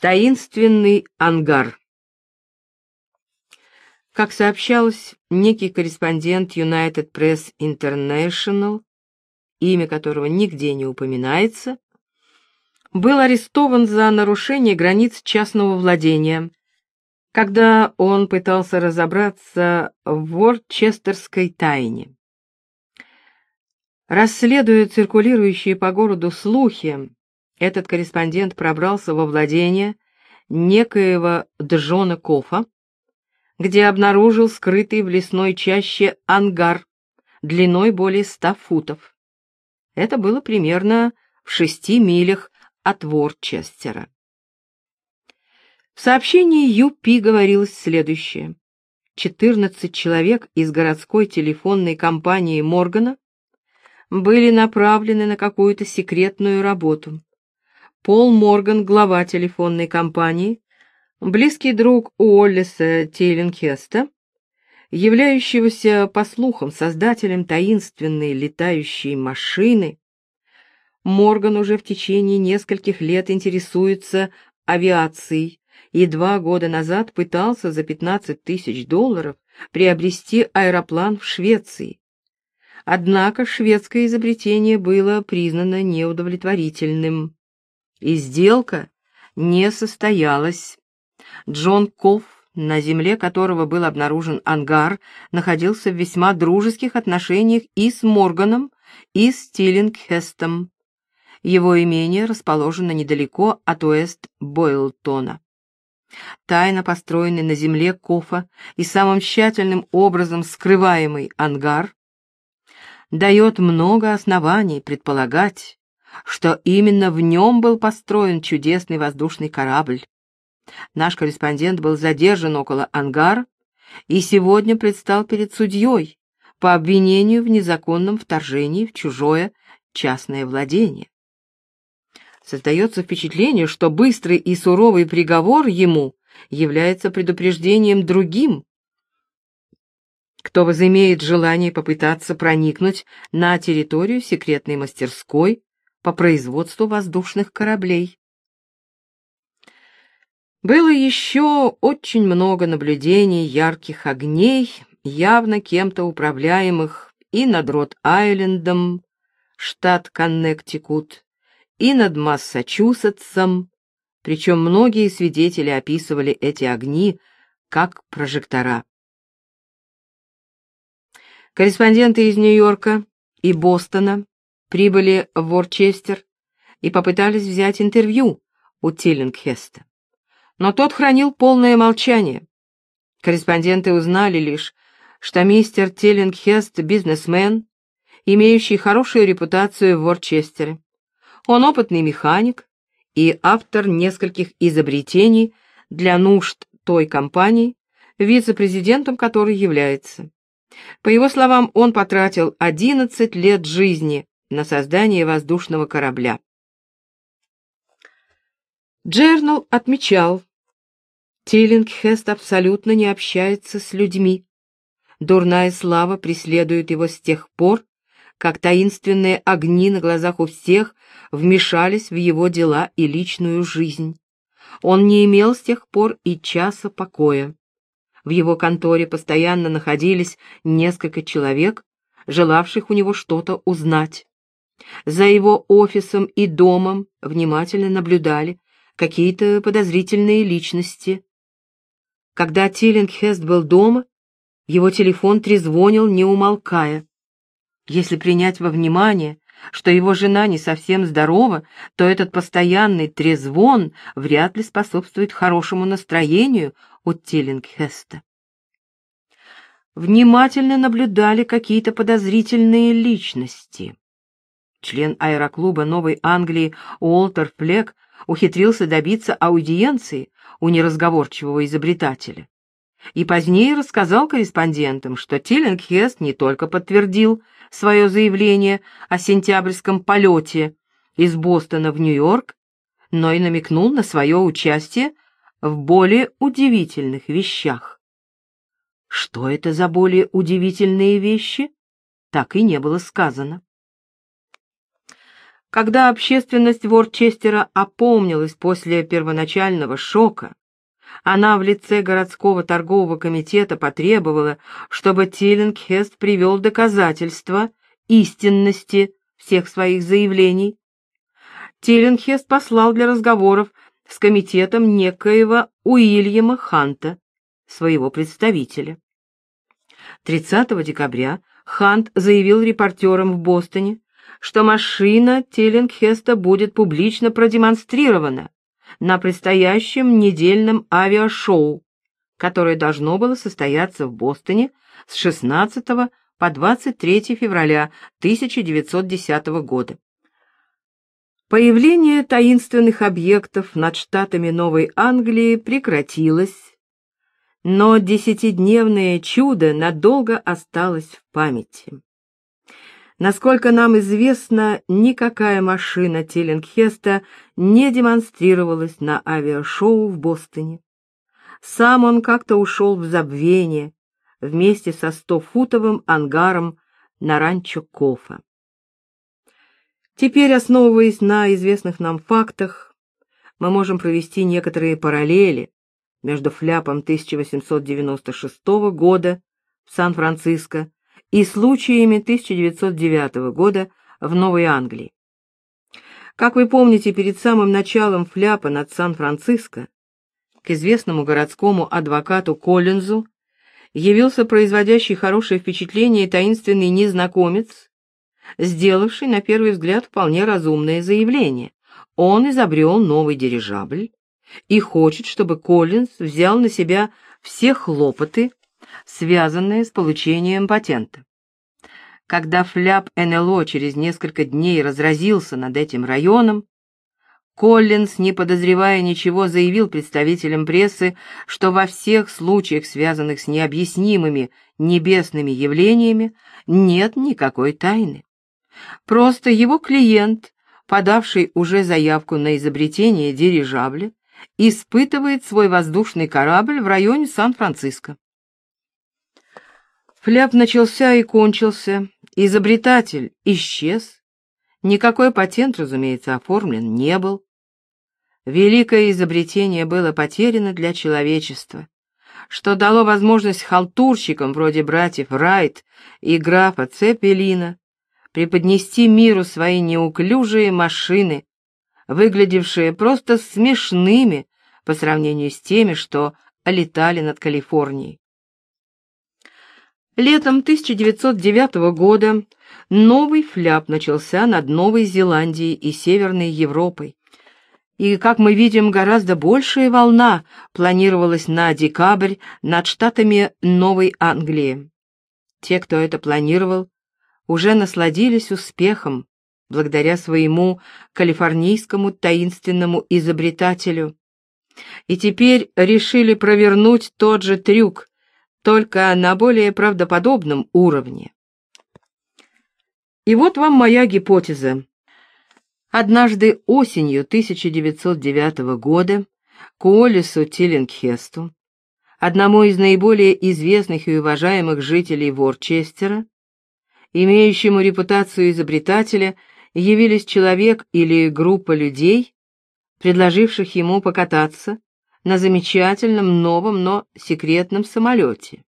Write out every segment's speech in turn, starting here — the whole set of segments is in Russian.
Таинственный ангар. Как сообщалось, некий корреспондент United Press International, имя которого нигде не упоминается, был арестован за нарушение границ частного владения, когда он пытался разобраться в Ворчестерской тайне. Расследуя циркулирующие по городу слухи, этот корреспондент пробрался во владение некоего Джона Кофа, где обнаружил скрытый в лесной чаще ангар длиной более ста футов. Это было примерно в шести милях от Ворчестера. В сообщении ЮПИ говорилось следующее. 14 человек из городской телефонной компании Моргана были направлены на какую-то секретную работу. Пол Морган, глава телефонной компании, близкий друг Уоллеса Тейлинхеста, являющегося, по слухам, создателем таинственной летающей машины, Морган уже в течение нескольких лет интересуется авиацией и два года назад пытался за 15 тысяч долларов приобрести аэроплан в Швеции. Однако шведское изобретение было признано неудовлетворительным и сделка не состоялась. Джон Кофф, на земле которого был обнаружен ангар, находился в весьма дружеских отношениях и с Морганом, и с Тиллингхестом. Его имение расположено недалеко от Уэст-Бойлтона. Тайно построенный на земле Кофа и самым тщательным образом скрываемый ангар дает много оснований предполагать, что именно в нем был построен чудесный воздушный корабль. Наш корреспондент был задержан около ангара и сегодня предстал перед судьей по обвинению в незаконном вторжении в чужое частное владение. Создается впечатление, что быстрый и суровый приговор ему является предупреждением другим, кто возымеет желание попытаться проникнуть на территорию секретной мастерской по производству воздушных кораблей. Было еще очень много наблюдений ярких огней, явно кем-то управляемых и над Рот-Айлендом, штат Коннектикут, и над Массачусетсом, причем многие свидетели описывали эти огни как прожектора. Корреспонденты из Нью-Йорка и Бостона прибыли в Ворчестер и попытались взять интервью у Тиллингхеста. Но тот хранил полное молчание. Корреспонденты узнали лишь, что мистер Тиллингхест — бизнесмен, имеющий хорошую репутацию в Ворчестере. Он опытный механик и автор нескольких изобретений для нужд той компании, вице-президентом которой является. По его словам, он потратил 11 лет жизни на создание воздушного корабля. Джернал отмечал, Тиллингхест абсолютно не общается с людьми. Дурная слава преследует его с тех пор, как таинственные огни на глазах у всех вмешались в его дела и личную жизнь. Он не имел с тех пор и часа покоя. В его конторе постоянно находились несколько человек, желавших у него что-то узнать. За его офисом и домом внимательно наблюдали какие-то подозрительные личности. Когда Тиллингхест был дома, его телефон трезвонил, не умолкая. Если принять во внимание, что его жена не совсем здорова, то этот постоянный трезвон вряд ли способствует хорошему настроению у Тиллингхеста. Внимательно наблюдали какие-то подозрительные личности. Член аэроклуба Новой Англии Уолтер Флек ухитрился добиться аудиенции у неразговорчивого изобретателя. И позднее рассказал корреспондентам, что Тиллингхест не только подтвердил свое заявление о сентябрьском полете из Бостона в Нью-Йорк, но и намекнул на свое участие в более удивительных вещах. Что это за более удивительные вещи, так и не было сказано. Когда общественность Ворчестера опомнилась после первоначального шока, она в лице городского торгового комитета потребовала, чтобы Тиллингхест привел доказательства истинности всех своих заявлений. Тиллингхест послал для разговоров с комитетом некоего Уильяма Ханта, своего представителя. 30 декабря Хант заявил репортерам в Бостоне, что машина Тиллингхеста будет публично продемонстрирована на предстоящем недельном авиашоу, которое должно было состояться в Бостоне с 16 по 23 февраля 1910 года. Появление таинственных объектов над штатами Новой Англии прекратилось, но десятидневное чудо надолго осталось в памяти. Насколько нам известно, никакая машина Тиллингхеста не демонстрировалась на авиашоу в Бостоне. Сам он как-то ушел в забвение вместе со стофутовым ангаром на ранчо Кофа. Теперь, основываясь на известных нам фактах, мы можем провести некоторые параллели между фляпом 1896 года в Сан-Франциско и случаями 1909 года в Новой Англии. Как вы помните, перед самым началом фляпа над Сан-Франциско к известному городскому адвокату Коллинзу явился производящий хорошее впечатление таинственный незнакомец, сделавший на первый взгляд вполне разумное заявление. Он изобрел новый дирижабль и хочет, чтобы Коллинз взял на себя все хлопоты связанные с получением патента. Когда фляп НЛО через несколько дней разразился над этим районом, Коллинз, не подозревая ничего, заявил представителям прессы, что во всех случаях, связанных с необъяснимыми небесными явлениями, нет никакой тайны. Просто его клиент, подавший уже заявку на изобретение дирижабля, испытывает свой воздушный корабль в районе Сан-Франциско. Фляп начался и кончился, изобретатель исчез, никакой патент, разумеется, оформлен не был. Великое изобретение было потеряно для человечества, что дало возможность халтурщикам вроде братьев Райт и графа Цепелина преподнести миру свои неуклюжие машины, выглядевшие просто смешными по сравнению с теми, что летали над Калифорнией. Летом 1909 года новый фляп начался над Новой Зеландией и Северной Европой. И, как мы видим, гораздо большая волна планировалась на декабрь над штатами Новой Англии. Те, кто это планировал, уже насладились успехом благодаря своему калифорнийскому таинственному изобретателю. И теперь решили провернуть тот же трюк, только на более правдоподобном уровне. И вот вам моя гипотеза. Однажды осенью 1909 года к Уоллесу Тиллингхесту, одному из наиболее известных и уважаемых жителей Ворчестера, имеющему репутацию изобретателя, явились человек или группа людей, предложивших ему покататься на замечательном новом, но секретном самолете.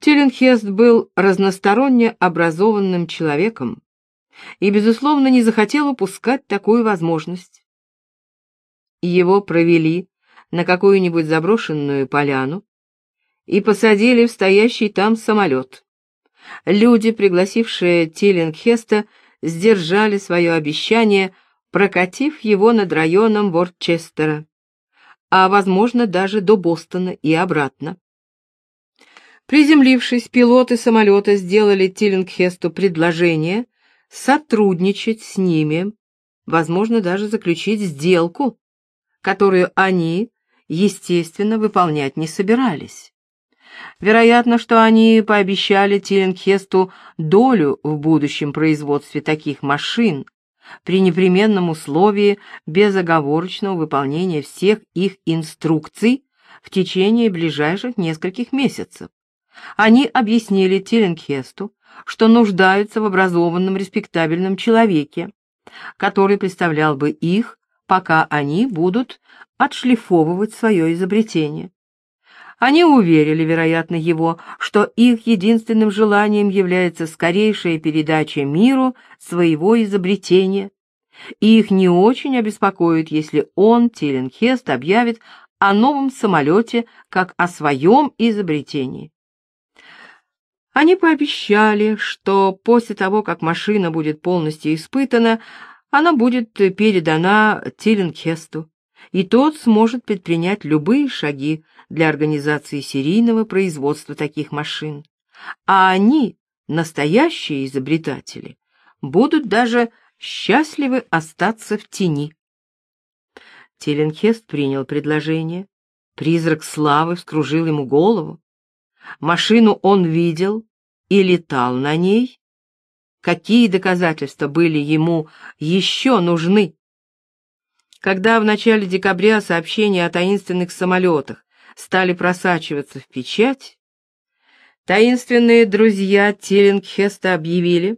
Тиллингхест был разносторонне образованным человеком и, безусловно, не захотел упускать такую возможность. Его провели на какую-нибудь заброшенную поляну и посадили в стоящий там самолет. Люди, пригласившие Тиллингхеста, сдержали свое обещание, прокатив его над районом Ворчестера а, возможно, даже до Бостона и обратно. Приземлившись, пилоты самолета сделали Тиллингхесту предложение сотрудничать с ними, возможно, даже заключить сделку, которую они, естественно, выполнять не собирались. Вероятно, что они пообещали Тиллингхесту долю в будущем производстве таких машин, при непременном условии безоговорочного выполнения всех их инструкций в течение ближайших нескольких месяцев. Они объяснили Тиллингхесту, что нуждаются в образованном респектабельном человеке, который представлял бы их, пока они будут отшлифовывать свое изобретение. Они уверили, вероятно, его, что их единственным желанием является скорейшая передача миру своего изобретения, и их не очень обеспокоит, если он, Тиленхест, объявит о новом самолете как о своем изобретении. Они пообещали, что после того, как машина будет полностью испытана, она будет передана Тиленхесту, и тот сможет предпринять любые шаги для организации серийного производства таких машин. А они, настоящие изобретатели, будут даже счастливы остаться в тени. Теленхест принял предложение. Призрак славы вскружил ему голову. Машину он видел и летал на ней. Какие доказательства были ему еще нужны? Когда в начале декабря сообщения о таинственных самолетах стали просачиваться в печать, таинственные друзья Теленхеста объявили,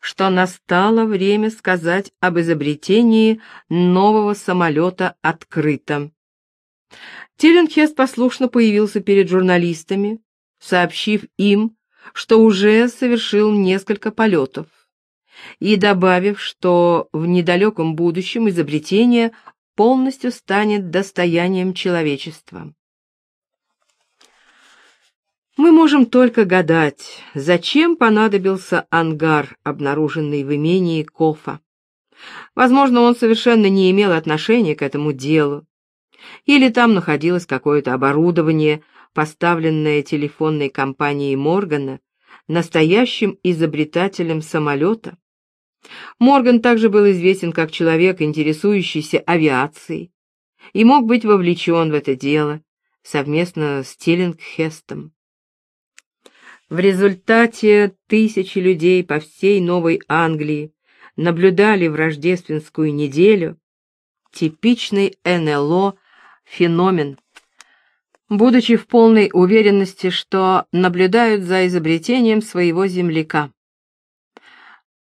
что настало время сказать об изобретении нового самолета открыто. Теленхест послушно появился перед журналистами, сообщив им, что уже совершил несколько полетов, и добавив, что в недалеком будущем изобретение полностью станет достоянием человечества. Мы можем только гадать, зачем понадобился ангар, обнаруженный в имении Кофа. Возможно, он совершенно не имел отношения к этому делу. Или там находилось какое-то оборудование, поставленное телефонной компанией Моргана, настоящим изобретателем самолета. Морган также был известен как человек, интересующийся авиацией, и мог быть вовлечен в это дело совместно с Тиллингхестом. В результате тысячи людей по всей Новой Англии наблюдали в рождественскую неделю типичный НЛО феномен, будучи в полной уверенности, что наблюдают за изобретением своего земляка.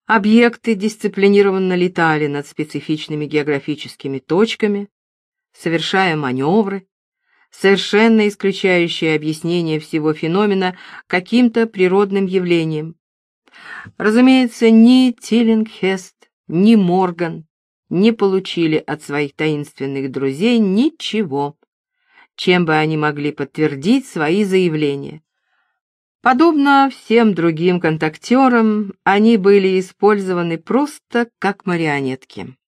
Объекты дисциплинированно летали над специфичными географическими точками, совершая маневры, совершенно исключающее объяснение всего феномена каким-то природным явлением. Разумеется, ни Тиллингхест, ни Морган не получили от своих таинственных друзей ничего, чем бы они могли подтвердить свои заявления. Подобно всем другим контактерам, они были использованы просто как марионетки.